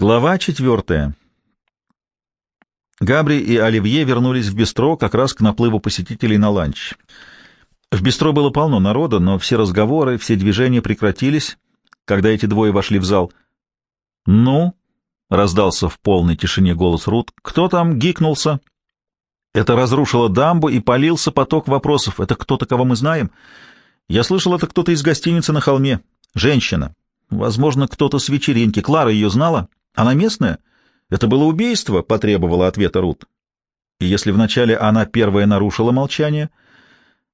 Глава четвертая. Габри и Оливье вернулись в бистро как раз к наплыву посетителей на ланч. В бистро было полно народа, но все разговоры, все движения прекратились, когда эти двое вошли в зал. «Ну?» — раздался в полной тишине голос Рут. «Кто там гикнулся?» Это разрушило дамбу и полился поток вопросов. «Это кто-то, кого мы знаем?» «Я слышал, это кто-то из гостиницы на холме. Женщина. Возможно, кто-то с вечеринки. Клара ее знала?» Она местная? Это было убийство, потребовала ответа Рут. И если вначале она первая нарушила молчание,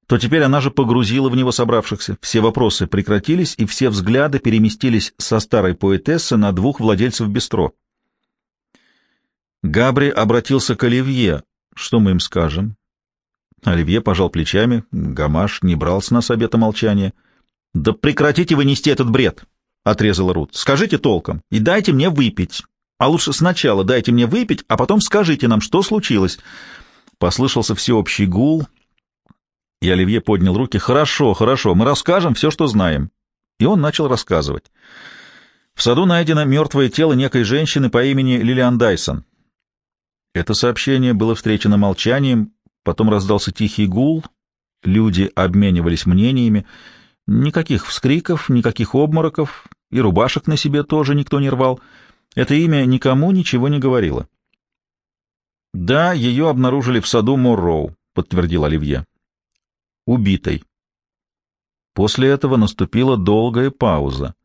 то теперь она же погрузила в него собравшихся. Все вопросы прекратились, и все взгляды переместились со старой поэтессы на двух владельцев бистро. Габри обратился к Оливье. Что мы им скажем? Оливье пожал плечами. Гамаш не брал с нас обета молчания. «Да прекратите вы нести этот бред!» — отрезала Рут. — Скажите толком и дайте мне выпить. А лучше сначала дайте мне выпить, а потом скажите нам, что случилось. Послышался всеобщий гул, и Оливье поднял руки. — Хорошо, хорошо, мы расскажем все, что знаем. И он начал рассказывать. В саду найдено мертвое тело некой женщины по имени Лилиан Дайсон. Это сообщение было встречено молчанием, потом раздался тихий гул, люди обменивались мнениями, Никаких вскриков, никаких обмороков, и рубашек на себе тоже никто не рвал. Это имя никому ничего не говорило. «Да, ее обнаружили в саду Морроу», — подтвердил Оливье. «Убитой». После этого наступила долгая пауза.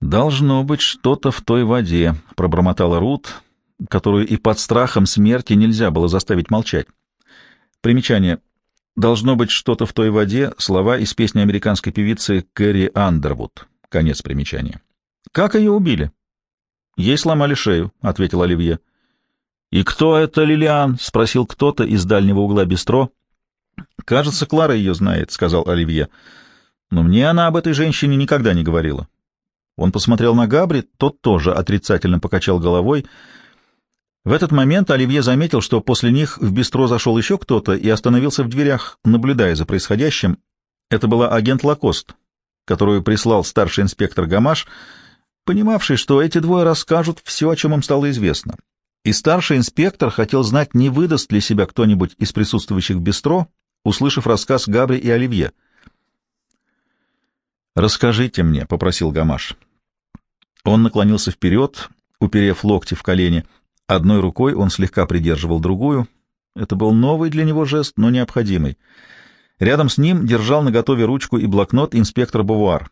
«Должно быть что-то в той воде», — пробормотала Рут, которую и под страхом смерти нельзя было заставить молчать. Примечание. Должно быть что-то в той воде, слова из песни американской певицы Кэрри Андервуд. Конец примечания. Как ее убили? Ей сломали шею, ответил Оливье. И кто это Лилиан? спросил кто-то из дальнего угла бистро. Кажется, Клара ее знает, сказал Оливье. Но мне она об этой женщине никогда не говорила. Он посмотрел на Габри, тот тоже отрицательно покачал головой. В этот момент Оливье заметил, что после них в бистро зашел еще кто-то и остановился в дверях, наблюдая за происходящим. Это была агент Лакост, которую прислал старший инспектор Гамаш, понимавший, что эти двое расскажут все, о чем им стало известно. И старший инспектор хотел знать, не выдаст ли себя кто-нибудь из присутствующих в бистро, услышав рассказ Габри и Оливье. «Расскажите мне», — попросил Гамаш. Он наклонился вперед, уперев локти в колени — Одной рукой он слегка придерживал другую. Это был новый для него жест, но необходимый. Рядом с ним держал наготове ручку и блокнот инспектор Бувуар.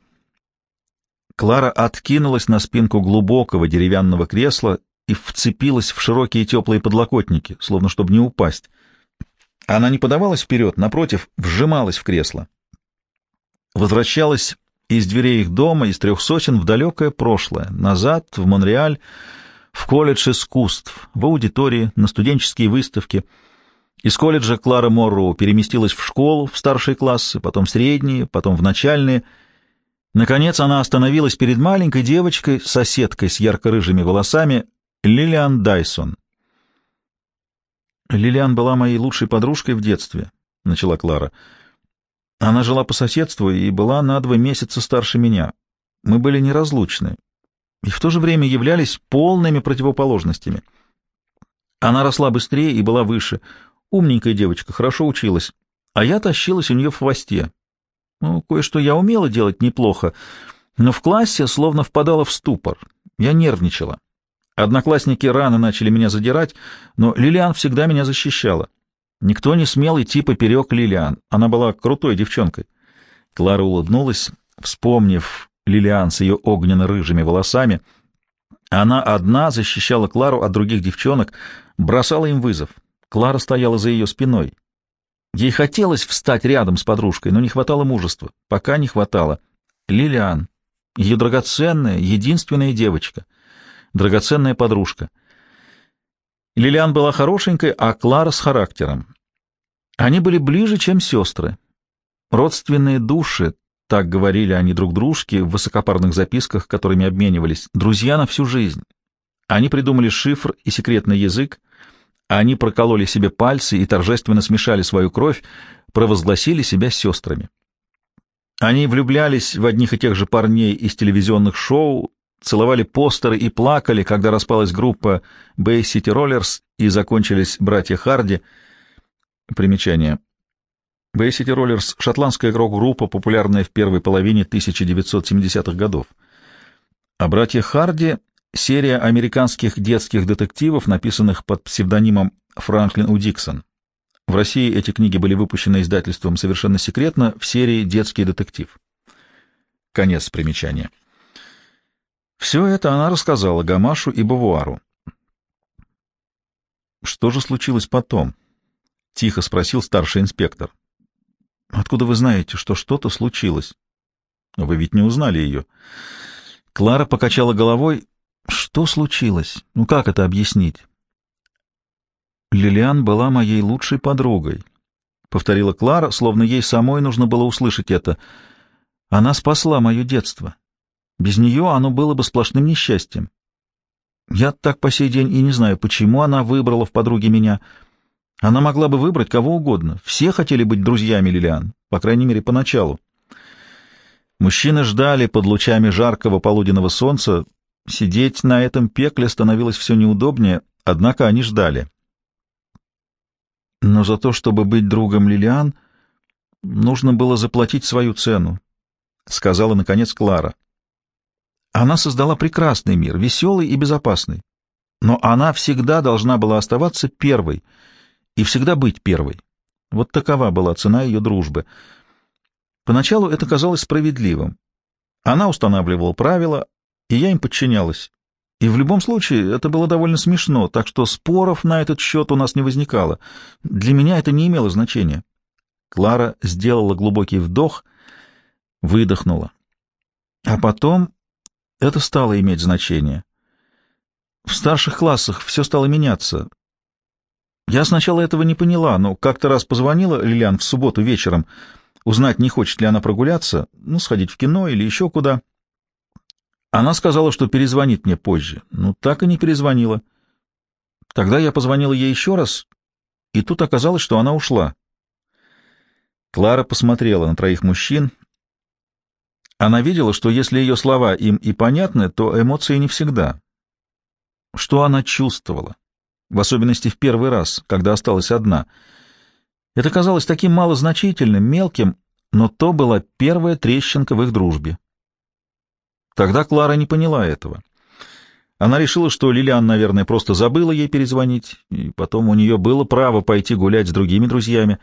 Клара откинулась на спинку глубокого деревянного кресла и вцепилась в широкие теплые подлокотники, словно чтобы не упасть. Она не подавалась вперед, напротив, вжималась в кресло. Возвращалась из дверей их дома, из трех сосен, в далекое прошлое, назад, в Монреаль, в колледж искусств, в аудитории, на студенческие выставки. Из колледжа Клара Морроу переместилась в школу, в старшие классы, потом в средние, потом в начальные. Наконец она остановилась перед маленькой девочкой, соседкой с ярко-рыжими волосами, Лилиан Дайсон. «Лилиан была моей лучшей подружкой в детстве», — начала Клара. «Она жила по соседству и была на два месяца старше меня. Мы были неразлучны и в то же время являлись полными противоположностями. Она росла быстрее и была выше. Умненькая девочка, хорошо училась. А я тащилась у нее в хвосте. Ну, кое-что я умела делать неплохо, но в классе словно впадала в ступор. Я нервничала. Одноклассники рано начали меня задирать, но Лилиан всегда меня защищала. Никто не смел идти поперек Лилиан. Она была крутой девчонкой. Клара улыбнулась, вспомнив Лилиан с ее огненно-рыжими волосами. Она одна защищала Клару от других девчонок, бросала им вызов. Клара стояла за ее спиной. Ей хотелось встать рядом с подружкой, но не хватало мужества. Пока не хватало. Лилиан, ее драгоценная, единственная девочка, драгоценная подружка. Лилиан была хорошенькой, а Клара с характером. Они были ближе, чем сестры. Родственные души, так говорили они друг дружке в высокопарных записках, которыми обменивались. Друзья на всю жизнь. Они придумали шифр и секретный язык, они прокололи себе пальцы и торжественно смешали свою кровь, провозгласили себя сестрами. Они влюблялись в одних и тех же парней из телевизионных шоу, целовали постеры и плакали, когда распалась группа Bay City Rollers и закончились братья Харди. Примечание. Bay City Rollers — шотландская рок-группа, популярная в первой половине 1970-х годов. А братья Харди — серия американских детских детективов, написанных под псевдонимом Франклин У. Диксон. В России эти книги были выпущены издательством совершенно секретно в серии «Детский детектив». Конец примечания. Все это она рассказала Гамашу и Бавуару. «Что же случилось потом?» — тихо спросил старший инспектор. «Откуда вы знаете, что что-то случилось?» «Вы ведь не узнали ее». Клара покачала головой. «Что случилось? Ну как это объяснить?» «Лилиан была моей лучшей подругой», — повторила Клара, словно ей самой нужно было услышать это. «Она спасла мое детство. Без нее оно было бы сплошным несчастьем. Я так по сей день и не знаю, почему она выбрала в подруге меня. Она могла бы выбрать кого угодно. Все хотели быть друзьями Лилиан, по крайней мере, поначалу. Мужчины ждали под лучами жаркого полуденного солнца. Сидеть на этом пекле становилось все неудобнее, однако они ждали. Но за то, чтобы быть другом Лилиан, нужно было заплатить свою цену, — сказала, наконец, Клара. Она создала прекрасный мир, веселый и безопасный. Но она всегда должна была оставаться первой и всегда быть первой. Вот такова была цена ее дружбы. Поначалу это казалось справедливым. Она устанавливала правила, и я им подчинялась. И в любом случае это было довольно смешно, так что споров на этот счет у нас не возникало. Для меня это не имело значения. Клара сделала глубокий вдох, выдохнула. А потом это стало иметь значение. В старших классах все стало меняться. Я сначала этого не поняла, но как-то раз позвонила Лилиан в субботу вечером, узнать, не хочет ли она прогуляться, ну, сходить в кино или еще куда. Она сказала, что перезвонит мне позже. Ну, так и не перезвонила. Тогда я позвонила ей еще раз, и тут оказалось, что она ушла. Клара посмотрела на троих мужчин. Она видела, что если ее слова им и понятны, то эмоции не всегда. Что она чувствовала? В особенности в первый раз, когда осталась одна. Это казалось таким малозначительным, мелким, но то была первая трещинка в их дружбе. Тогда Клара не поняла этого. Она решила, что Лилиан, наверное, просто забыла ей перезвонить, и потом у нее было право пойти гулять с другими друзьями.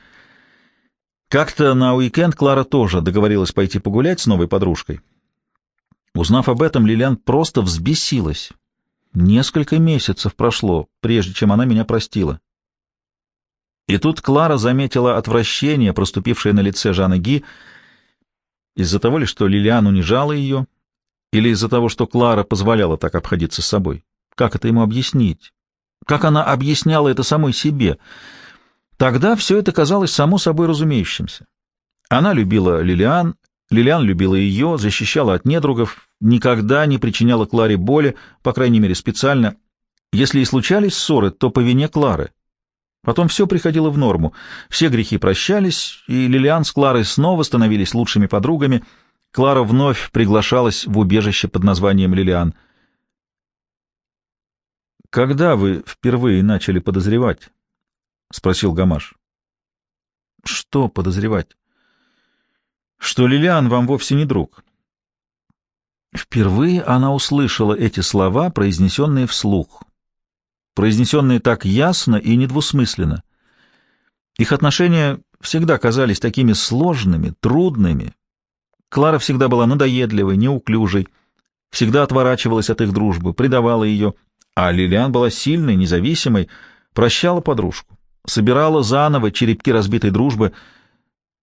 Как-то на уикенд Клара тоже договорилась пойти погулять с новой подружкой. Узнав об этом, Лилиан просто взбесилась. Несколько месяцев прошло, прежде чем она меня простила. И тут Клара заметила отвращение, проступившее на лице Жанны Ги, из-за того ли, что Лилиан унижала ее, или из-за того, что Клара позволяла так обходиться с собой? Как это ему объяснить? Как она объясняла это самой себе? Тогда все это казалось само собой разумеющимся. Она любила Лилиан, Лилиан любила ее, защищала от недругов, никогда не причиняла Кларе боли, по крайней мере специально. Если и случались ссоры, то по вине Клары. Потом все приходило в норму, все грехи прощались, и Лилиан с Кларой снова становились лучшими подругами — Клара вновь приглашалась в убежище под названием Лилиан. «Когда вы впервые начали подозревать?» — спросил Гамаш. «Что подозревать?» «Что Лилиан вам вовсе не друг». Впервые она услышала эти слова, произнесенные вслух, произнесенные так ясно и недвусмысленно. Их отношения всегда казались такими сложными, трудными, Клара всегда была надоедливой, неуклюжей, всегда отворачивалась от их дружбы, предавала ее, а Лилиан была сильной, независимой, прощала подружку, собирала заново черепки разбитой дружбы.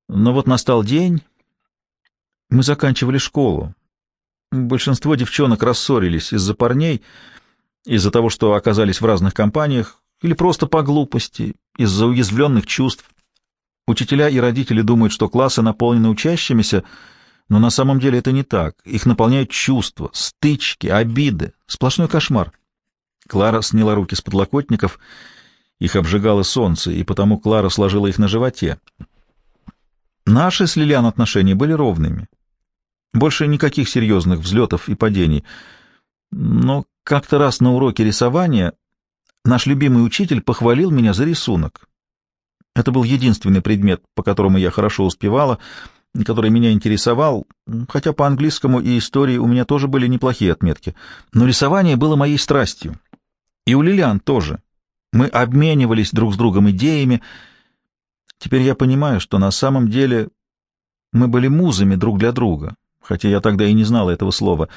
Но вот настал день, мы заканчивали школу. Большинство девчонок рассорились из-за парней, из-за того, что оказались в разных компаниях, или просто по глупости, из-за уязвленных чувств. Учителя и родители думают, что классы наполнены учащимися, но на самом деле это не так. Их наполняют чувства, стычки, обиды. Сплошной кошмар. Клара сняла руки с подлокотников. Их обжигало солнце, и потому Клара сложила их на животе. Наши с Лилиан отношения были ровными. Больше никаких серьезных взлетов и падений. Но как-то раз на уроке рисования наш любимый учитель похвалил меня за рисунок. Это был единственный предмет, по которому я хорошо успевала, который меня интересовал, хотя по английскому и истории у меня тоже были неплохие отметки. Но рисование было моей страстью. И у Лилиан тоже. Мы обменивались друг с другом идеями. Теперь я понимаю, что на самом деле мы были музами друг для друга, хотя я тогда и не знала этого слова.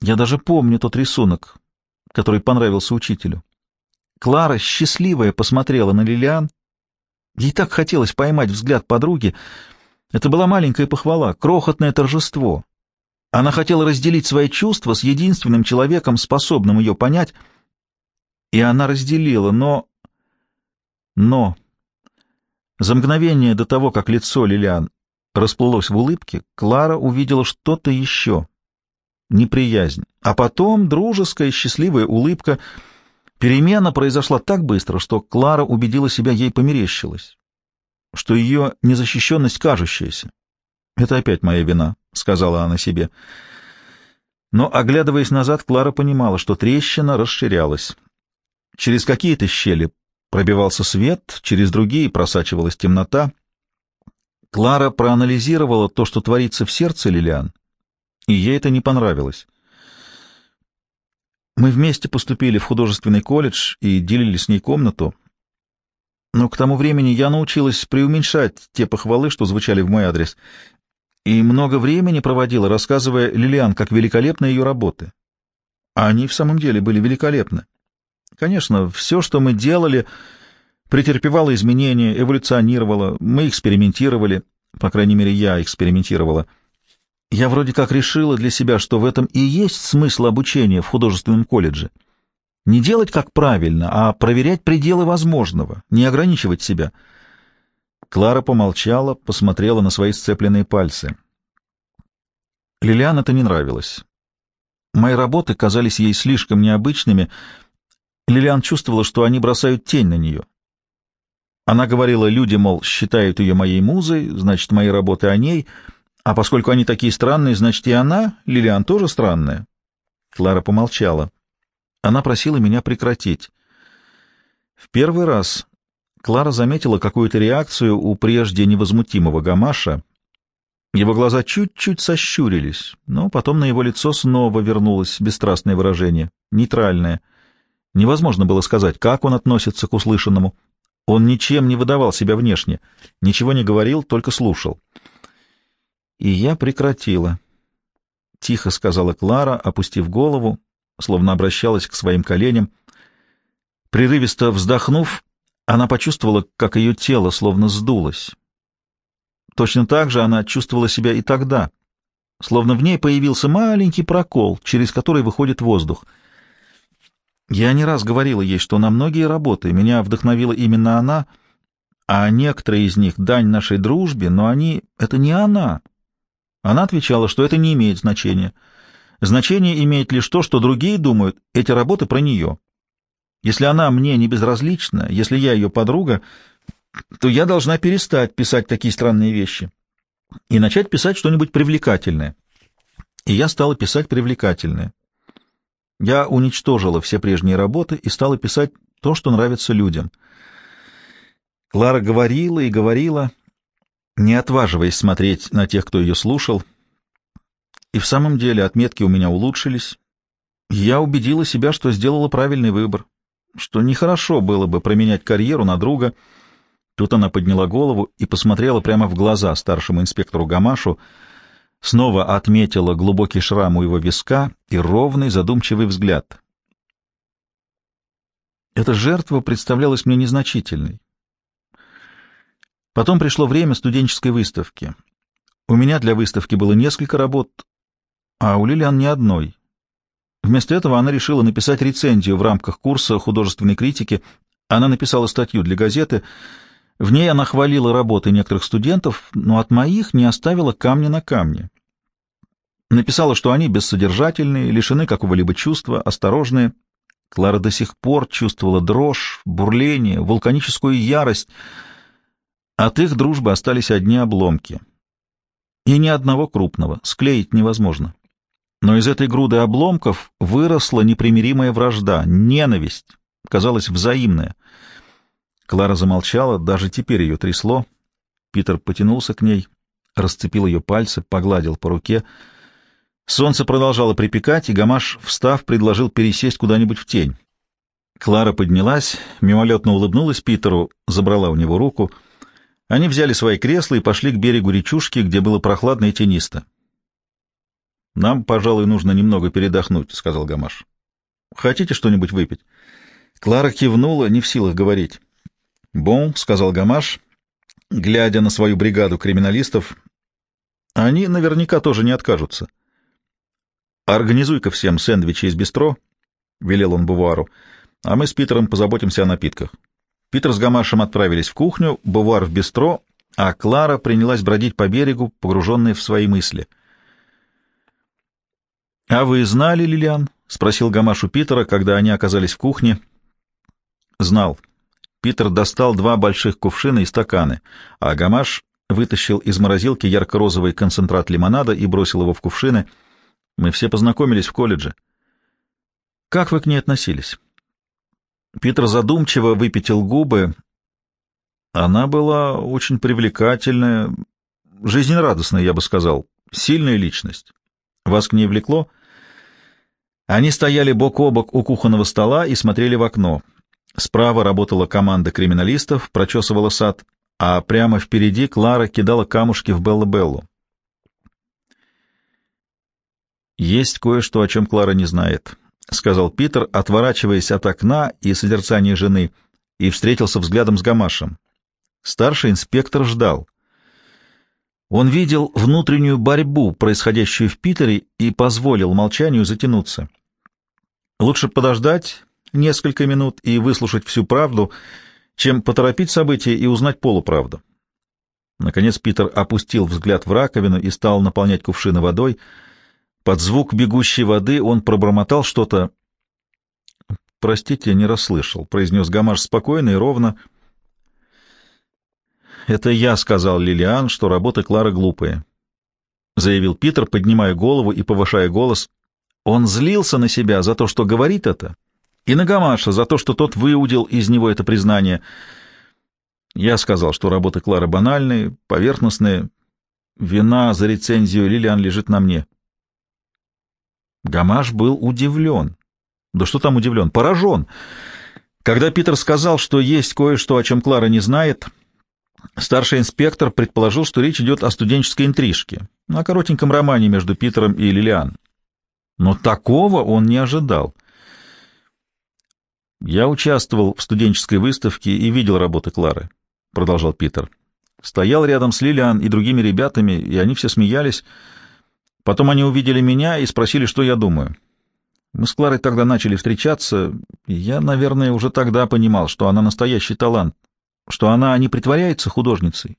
Я даже помню тот рисунок, который понравился учителю. Клара, счастливая, посмотрела на Лилиан. Ей так хотелось поймать взгляд подруги. Это была маленькая похвала, крохотное торжество. Она хотела разделить свои чувства с единственным человеком, способным ее понять, и она разделила, но... Но... За мгновение до того, как лицо Лилиан расплылось в улыбке, Клара увидела что-то еще. Неприязнь. А потом дружеская, счастливая улыбка. Перемена произошла так быстро, что Клара убедила себя, ей померещилась, что ее незащищенность кажущаяся. «Это опять моя вина», — сказала она себе. Но, оглядываясь назад, Клара понимала, что трещина расширялась. Через какие-то щели пробивался свет, через другие просачивалась темнота. Клара проанализировала то, что творится в сердце Лилиан, и ей это не понравилось. Мы вместе поступили в художественный колледж и делили с ней комнату, но к тому времени я научилась преуменьшать те похвалы, что звучали в мой адрес, и много времени проводила, рассказывая Лилиан, как великолепны ее работы. А они в самом деле были великолепны. Конечно, все, что мы делали, претерпевало изменения, эволюционировало, мы экспериментировали, по крайней мере, я экспериментировала. Я вроде как решила для себя, что в этом и есть смысл обучения в художественном колледже. Не делать как правильно, а проверять пределы возможного, не ограничивать себя. Клара помолчала, посмотрела на свои сцепленные пальцы. Лилиан это не нравилось. Мои работы казались ей слишком необычными, Лилиан чувствовала, что они бросают тень на нее. Она говорила, люди, мол, считают ее моей музой, значит, мои работы о ней, а поскольку они такие странные, значит, и она, Лилиан, тоже странная. Клара помолчала. Она просила меня прекратить. В первый раз Клара заметила какую-то реакцию у прежде невозмутимого Гамаша. Его глаза чуть-чуть сощурились, но потом на его лицо снова вернулось бесстрастное выражение, нейтральное — Невозможно было сказать, как он относится к услышанному. Он ничем не выдавал себя внешне, ничего не говорил, только слушал. И я прекратила. Тихо сказала Клара, опустив голову, словно обращалась к своим коленям. Прерывисто вздохнув, она почувствовала, как ее тело словно сдулось. Точно так же она чувствовала себя и тогда, словно в ней появился маленький прокол, через который выходит воздух — я не раз говорила ей, что на многие работы меня вдохновила именно она, а некоторые из них — дань нашей дружбе, но они — это не она. Она отвечала, что это не имеет значения. Значение имеет лишь то, что другие думают, эти работы про нее. Если она мне не безразлична, если я ее подруга, то я должна перестать писать такие странные вещи и начать писать что-нибудь привлекательное. И я стала писать привлекательное. Я уничтожила все прежние работы и стала писать то, что нравится людям. Клара говорила и говорила, не отваживаясь смотреть на тех, кто ее слушал. И в самом деле отметки у меня улучшились. Я убедила себя, что сделала правильный выбор, что нехорошо было бы променять карьеру на друга. Тут она подняла голову и посмотрела прямо в глаза старшему инспектору Гамашу, снова отметила глубокий шрам у его виска и ровный задумчивый взгляд. Эта жертва представлялась мне незначительной. Потом пришло время студенческой выставки. У меня для выставки было несколько работ, а у Лилиан ни одной. Вместо этого она решила написать рецензию в рамках курса художественной критики. Она написала статью для газеты — в ней она хвалила работы некоторых студентов, но от моих не оставила камня на камне. Написала, что они бессодержательные, лишены какого-либо чувства, осторожные. Клара до сих пор чувствовала дрожь, бурление, вулканическую ярость. От их дружбы остались одни обломки. И ни одного крупного, склеить невозможно. Но из этой груды обломков выросла непримиримая вражда, ненависть, казалось, взаимная. Клара замолчала, даже теперь ее трясло. Питер потянулся к ней, расцепил ее пальцы, погладил по руке. Солнце продолжало припекать, и Гамаш, встав, предложил пересесть куда-нибудь в тень. Клара поднялась, мимолетно улыбнулась Питеру, забрала у него руку. Они взяли свои кресла и пошли к берегу речушки, где было прохладно и тенисто. «Нам, пожалуй, нужно немного передохнуть», — сказал Гамаш. «Хотите что-нибудь выпить?» Клара кивнула, не в силах говорить. «Бон», — сказал Гамаш, глядя на свою бригаду криминалистов, — «они наверняка тоже не откажутся». «Организуй-ка всем сэндвичи из бистро», — велел он Бувару, — «а мы с Питером позаботимся о напитках». Питер с Гамашем отправились в кухню, Бувар в бистро, а Клара принялась бродить по берегу, погруженная в свои мысли —— А вы знали, Лилиан? — спросил Гамаш у Питера, когда они оказались в кухне. — Знал. Питер достал два больших кувшина и стаканы, а Гамаш вытащил из морозилки ярко-розовый концентрат лимонада и бросил его в кувшины. Мы все познакомились в колледже. — Как вы к ней относились? Питер задумчиво выпятил губы. Она была очень привлекательная, жизнерадостная, я бы сказал, сильная личность. Вас к ней влекло? Они стояли бок о бок у кухонного стола и смотрели в окно. Справа работала команда криминалистов, прочесывала сад, а прямо впереди Клара кидала камушки в Белла-Беллу. «Есть кое-что, о чем Клара не знает», — сказал Питер, отворачиваясь от окна и созерцания жены, и встретился взглядом с Гамашем. Старший инспектор ждал. Он видел внутреннюю борьбу, происходящую в Питере, и позволил молчанию затянуться. Лучше подождать несколько минут и выслушать всю правду, чем поторопить события и узнать полуправду. Наконец Питер опустил взгляд в раковину и стал наполнять кувшины водой. Под звук бегущей воды он пробормотал что-то. «Простите, не расслышал», — произнес Гамаш спокойно и ровно. «Это я сказал Лилиан, что работы Клары глупые», — заявил Питер, поднимая голову и повышая голос. Он злился на себя за то, что говорит это, и на Гамаша за то, что тот выудил из него это признание. Я сказал, что работы Клары банальные, поверхностные. Вина за рецензию Лилиан лежит на мне. Гамаш был удивлен. Да что там удивлен? Поражен. Когда Питер сказал, что есть кое-что, о чем Клара не знает, старший инспектор предположил, что речь идет о студенческой интрижке, о коротеньком романе между Питером и Лилиан. Но такого он не ожидал. «Я участвовал в студенческой выставке и видел работы Клары», — продолжал Питер. «Стоял рядом с Лилиан и другими ребятами, и они все смеялись. Потом они увидели меня и спросили, что я думаю. Мы с Кларой тогда начали встречаться, и я, наверное, уже тогда понимал, что она настоящий талант, что она не притворяется художницей.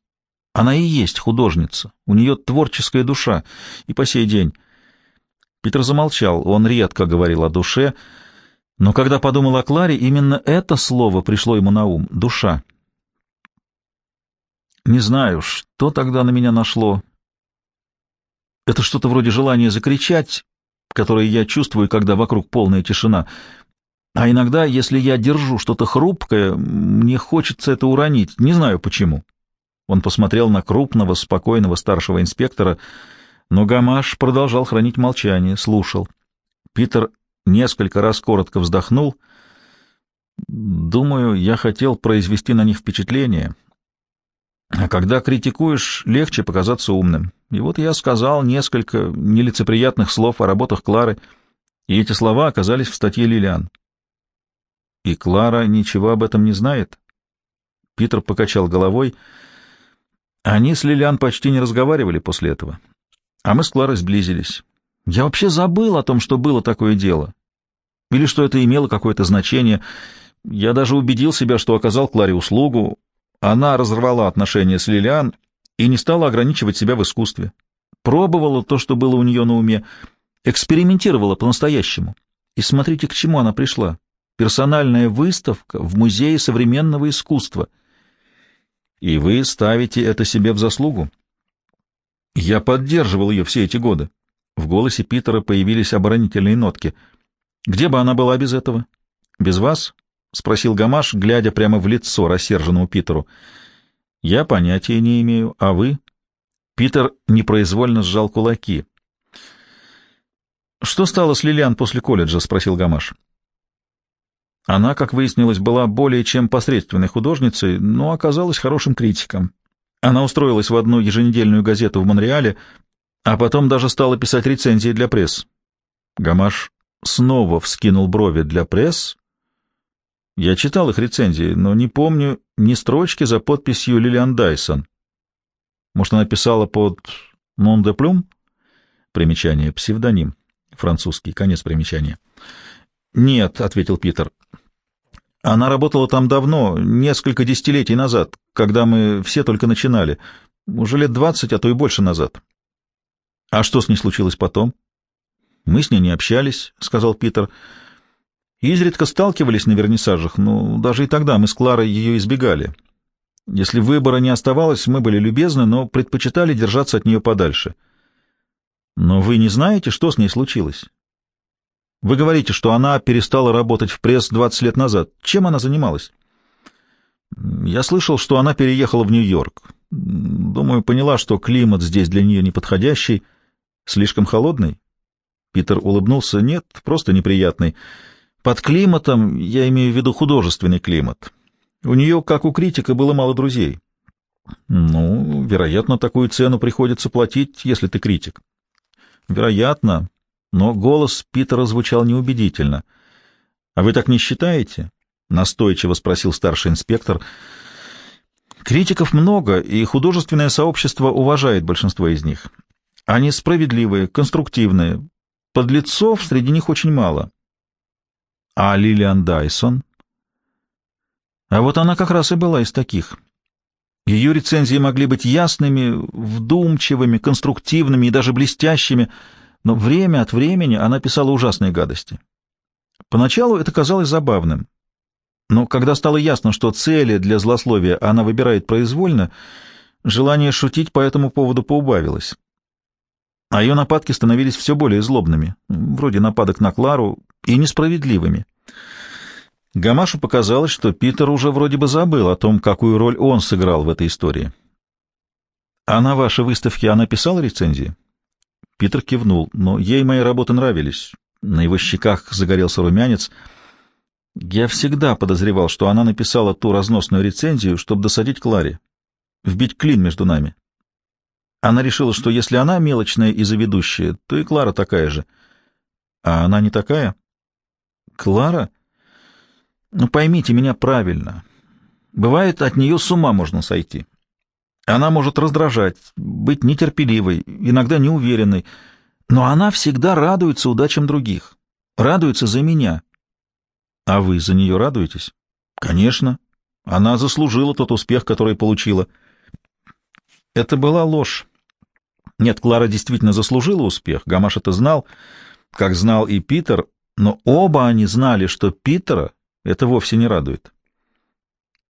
Она и есть художница, у нее творческая душа, и по сей день». Питер замолчал, он редко говорил о душе, но когда подумал о Кларе, именно это слово пришло ему на ум — душа. Не знаю, что тогда на меня нашло. Это что-то вроде желания закричать, которое я чувствую, когда вокруг полная тишина. А иногда, если я держу что-то хрупкое, мне хочется это уронить, не знаю почему. Он посмотрел на крупного, спокойного старшего инспектора — но Гамаш продолжал хранить молчание, слушал. Питер несколько раз коротко вздохнул. «Думаю, я хотел произвести на них впечатление. А когда критикуешь, легче показаться умным. И вот я сказал несколько нелицеприятных слов о работах Клары, и эти слова оказались в статье Лилиан. И Клара ничего об этом не знает?» Питер покачал головой. Они с Лилиан почти не разговаривали после этого. А мы с Кларой сблизились. Я вообще забыл о том, что было такое дело. Или что это имело какое-то значение. Я даже убедил себя, что оказал Кларе услугу. Она разорвала отношения с Лилиан и не стала ограничивать себя в искусстве. Пробовала то, что было у нее на уме, экспериментировала по-настоящему. И смотрите, к чему она пришла. Персональная выставка в Музее современного искусства. И вы ставите это себе в заслугу? Я поддерживал ее все эти годы. В голосе Питера появились оборонительные нотки. «Где бы она была без этого?» «Без вас?» — спросил Гамаш, глядя прямо в лицо рассерженному Питеру. «Я понятия не имею. А вы?» Питер непроизвольно сжал кулаки. «Что стало с Лилиан после колледжа?» — спросил Гамаш. Она, как выяснилось, была более чем посредственной художницей, но оказалась хорошим критиком. Она устроилась в одну еженедельную газету в Монреале, а потом даже стала писать рецензии для пресс. Гамаш снова вскинул брови для пресс. Я читал их рецензии, но не помню ни строчки за подписью Лилиан Дайсон. Может, она писала под «Нон де Плюм»? Примечание, псевдоним. Французский, конец примечания. «Нет», — ответил Питер. «Она работала там давно, несколько десятилетий назад, когда мы все только начинали. Уже лет двадцать, а то и больше назад. А что с ней случилось потом? Мы с ней не общались, сказал Питер. Изредка сталкивались на вернисажах, но даже и тогда мы с Кларой ее избегали. Если выбора не оставалось, мы были любезны, но предпочитали держаться от нее подальше. Но вы не знаете, что с ней случилось? Вы говорите, что она перестала работать в пресс 20 лет назад. Чем она занималась? Я слышал, что она переехала в Нью-Йорк. Думаю, поняла, что климат здесь для нее неподходящий. Слишком холодный? Питер улыбнулся. Нет, просто неприятный. Под климатом я имею в виду художественный климат. У нее, как у критика, было мало друзей. Ну, вероятно, такую цену приходится платить, если ты критик. Вероятно, но голос Питера звучал неубедительно. А вы так не считаете? Настойчиво спросил старший инспектор. Критиков много, и художественное сообщество уважает большинство из них. Они справедливые, конструктивные. Подлецов среди них очень мало. А Лилиан Дайсон? А вот она как раз и была из таких. Ее рецензии могли быть ясными, вдумчивыми, конструктивными и даже блестящими, но время от времени она писала ужасные гадости. Поначалу это казалось забавным. Но когда стало ясно, что цели для злословия она выбирает произвольно, желание шутить по этому поводу поубавилось а ее нападки становились все более злобными, вроде нападок на Клару, и несправедливыми. Гамашу показалось, что Питер уже вроде бы забыл о том, какую роль он сыграл в этой истории. «А на вашей выставке она писала рецензии?» Питер кивнул, но ей мои работы нравились. На его щеках загорелся румянец. Я всегда подозревал, что она написала ту разносную рецензию, чтобы досадить Кларе, вбить клин между нами. Она решила, что если она мелочная и заведущая, то и Клара такая же. А она не такая? Клара? Ну, поймите меня правильно. Бывает, от нее с ума можно сойти. Она может раздражать, быть нетерпеливой, иногда неуверенной, но она всегда радуется удачам других, радуется за меня. А вы за нее радуетесь? Конечно. Она заслужила тот успех, который получила. Это была ложь. Нет, Клара действительно заслужила успех, Гамаш это знал, как знал и Питер, но оба они знали, что Питера это вовсе не радует.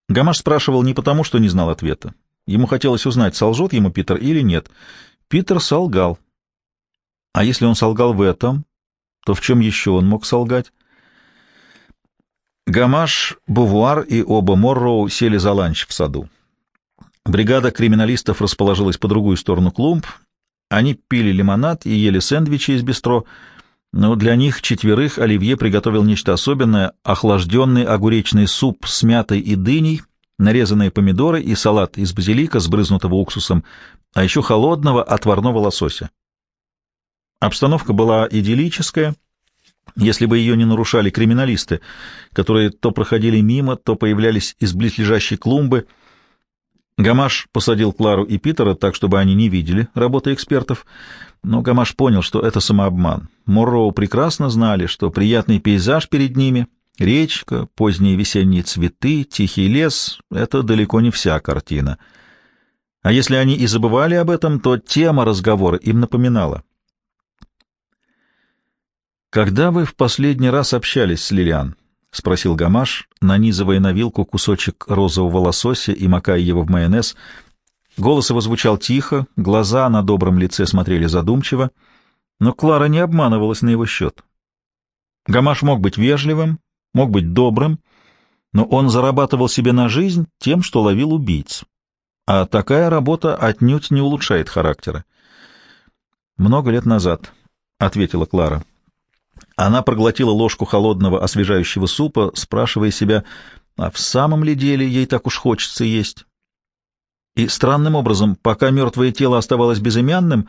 Гамаш спрашивал не потому, что не знал ответа. Ему хотелось узнать, солжет ему Питер или нет. Питер солгал. А если он солгал в этом, то в чем еще он мог солгать? Гамаш, Бувуар и оба Морроу сели за ланч в саду. Бригада криминалистов расположилась по другую сторону клумб, они пили лимонад и ели сэндвичи из бистро, но для них четверых Оливье приготовил нечто особенное — охлажденный огуречный суп с мятой и дыней, нарезанные помидоры и салат из базилика, сбрызнутого уксусом, а еще холодного отварного лосося. Обстановка была идиллическая, если бы ее не нарушали криминалисты, которые то проходили мимо, то появлялись из близлежащей клумбы — Гамаш посадил Клару и Питера так, чтобы они не видели работы экспертов, но Гамаш понял, что это самообман. Морроу прекрасно знали, что приятный пейзаж перед ними, речка, поздние весенние цветы, тихий лес — это далеко не вся картина. А если они и забывали об этом, то тема разговора им напоминала. «Когда вы в последний раз общались с Лилиан?» — спросил Гамаш, нанизывая на вилку кусочек розового лосося и макая его в майонез. Голос его звучал тихо, глаза на добром лице смотрели задумчиво. Но Клара не обманывалась на его счет. Гамаш мог быть вежливым, мог быть добрым, но он зарабатывал себе на жизнь тем, что ловил убийц. А такая работа отнюдь не улучшает характера. «Много лет назад», — ответила Клара. Она проглотила ложку холодного освежающего супа, спрашивая себя, а в самом ли деле ей так уж хочется есть? И странным образом, пока мертвое тело оставалось безымянным,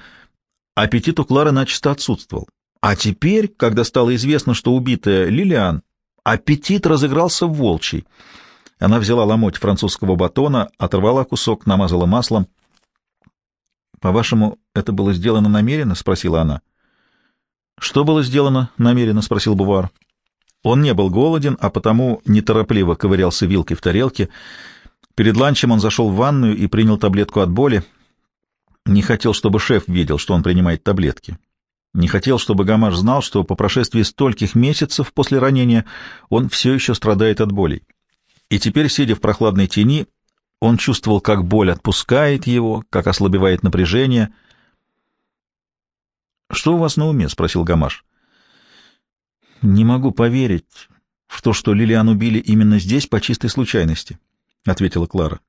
аппетит у Клары начисто отсутствовал. А теперь, когда стало известно, что убитая Лилиан, аппетит разыгрался в волчий. Она взяла ломоть французского батона, оторвала кусок, намазала маслом. «По-вашему, это было сделано намеренно?» — спросила она. «Что было сделано намеренно?» — спросил Бувар. Он не был голоден, а потому неторопливо ковырялся вилкой в тарелке. Перед ланчем он зашел в ванную и принял таблетку от боли. Не хотел, чтобы шеф видел, что он принимает таблетки. Не хотел, чтобы Гамаш знал, что по прошествии стольких месяцев после ранения он все еще страдает от болей. И теперь, сидя в прохладной тени, он чувствовал, как боль отпускает его, как ослабевает напряжение. «Что у вас на уме?» — спросил Гамаш. «Не могу поверить в то, что Лилиан убили именно здесь по чистой случайности», — ответила Клара.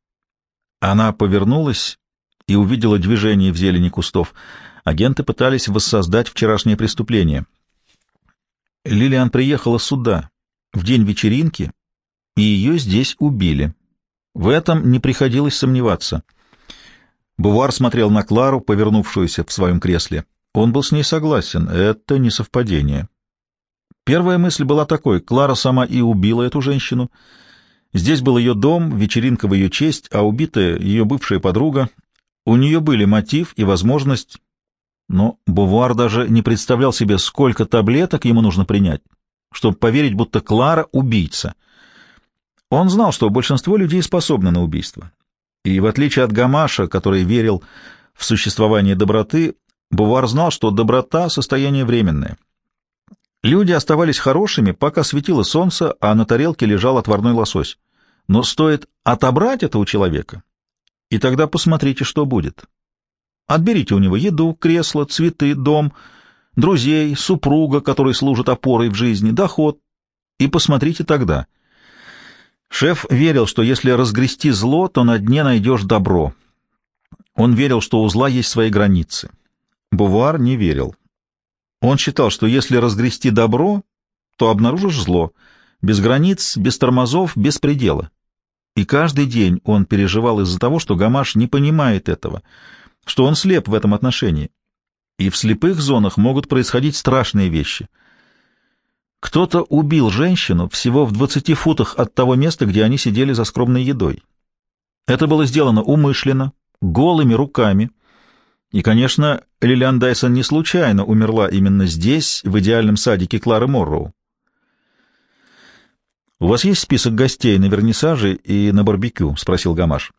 Она повернулась и увидела движение в зелени кустов — агенты пытались воссоздать вчерашнее преступление. Лилиан приехала сюда в день вечеринки, и ее здесь убили. В этом не приходилось сомневаться. Бувар смотрел на Клару, повернувшуюся в своем кресле. Он был с ней согласен, это не совпадение. Первая мысль была такой, Клара сама и убила эту женщину. Здесь был ее дом, вечеринка в ее честь, а убитая ее бывшая подруга. У нее были мотив и возможность но Бувуар даже не представлял себе, сколько таблеток ему нужно принять, чтобы поверить, будто Клара — убийца. Он знал, что большинство людей способны на убийство. И в отличие от Гамаша, который верил в существование доброты, Бувар знал, что доброта — состояние временное. Люди оставались хорошими, пока светило солнце, а на тарелке лежал отварной лосось. Но стоит отобрать это у человека, и тогда посмотрите, что будет. Отберите у него еду, кресло, цветы, дом, друзей, супруга, который служит опорой в жизни, доход. И посмотрите тогда. Шеф верил, что если разгрести зло, то на дне найдешь добро. Он верил, что у зла есть свои границы. Бувуар не верил. Он считал, что если разгрести добро, то обнаружишь зло. Без границ, без тормозов, без предела. И каждый день он переживал из-за того, что Гамаш не понимает этого — что он слеп в этом отношении. И в слепых зонах могут происходить страшные вещи. Кто-то убил женщину всего в 20 футах от того места, где они сидели за скромной едой. Это было сделано умышленно, голыми руками. И, конечно, Лилиан Дайсон не случайно умерла именно здесь, в идеальном садике Клары Морроу. «У вас есть список гостей на вернисаже и на барбекю?» — спросил Гамаш.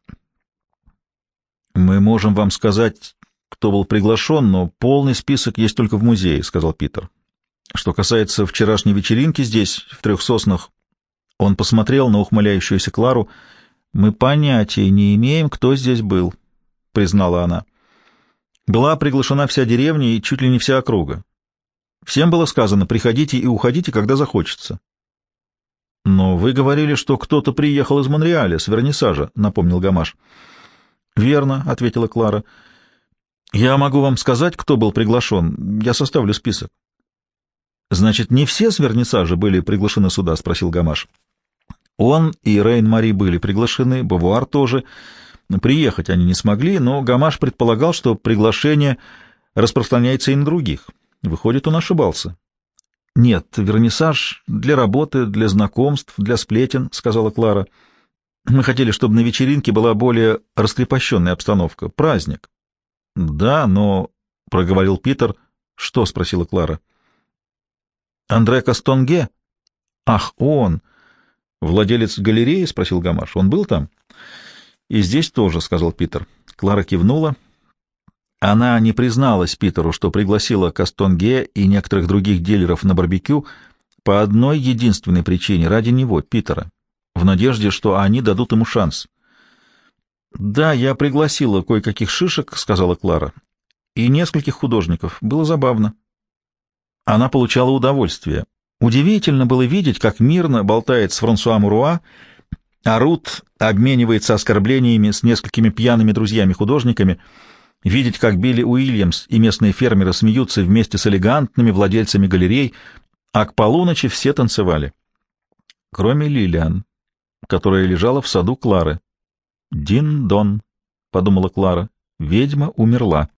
«Мы можем вам сказать, кто был приглашен, но полный список есть только в музее», — сказал Питер. «Что касается вчерашней вечеринки здесь, в трех соснах, он посмотрел на ухмыляющуюся Клару. «Мы понятия не имеем, кто здесь был», — признала она. «Была приглашена вся деревня и чуть ли не вся округа. Всем было сказано, приходите и уходите, когда захочется». «Но вы говорили, что кто-то приехал из Монреаля, с вернисажа», — напомнил Гамаш. «Верно», — ответила Клара. «Я могу вам сказать, кто был приглашен. Я составлю список». «Значит, не все с вернисажа были приглашены сюда?» — спросил Гамаш. Он и Рейн-Мари были приглашены, Бавуар тоже. Приехать они не смогли, но Гамаш предполагал, что приглашение распространяется и на других. Выходит, он ошибался. «Нет, вернисаж для работы, для знакомств, для сплетен», — сказала Клара. Мы хотели, чтобы на вечеринке была более раскрепощенная обстановка, праздник. — Да, но... — проговорил Питер. — Что? — спросила Клара. — Андре Кастонге? — Ах, он! Владелец галереи? — спросил Гамаш. — Он был там? — И здесь тоже, — сказал Питер. Клара кивнула. Она не призналась Питеру, что пригласила Кастонге и некоторых других дилеров на барбекю по одной единственной причине — ради него, Питера в надежде, что они дадут ему шанс. «Да, я пригласила кое-каких шишек», — сказала Клара, — «и нескольких художников. Было забавно». она получала удовольствие. Удивительно было видеть, как мирно болтает с Франсуа Муруа, а Рут обменивается оскорблениями с несколькими пьяными друзьями-художниками, видеть, как Билли Уильямс и местные фермеры смеются вместе с элегантными владельцами галерей, а к полуночи все танцевали. Кроме Лилиан, которая лежала в саду Клары. «Дин-дон», — подумала Клара, — «ведьма умерла».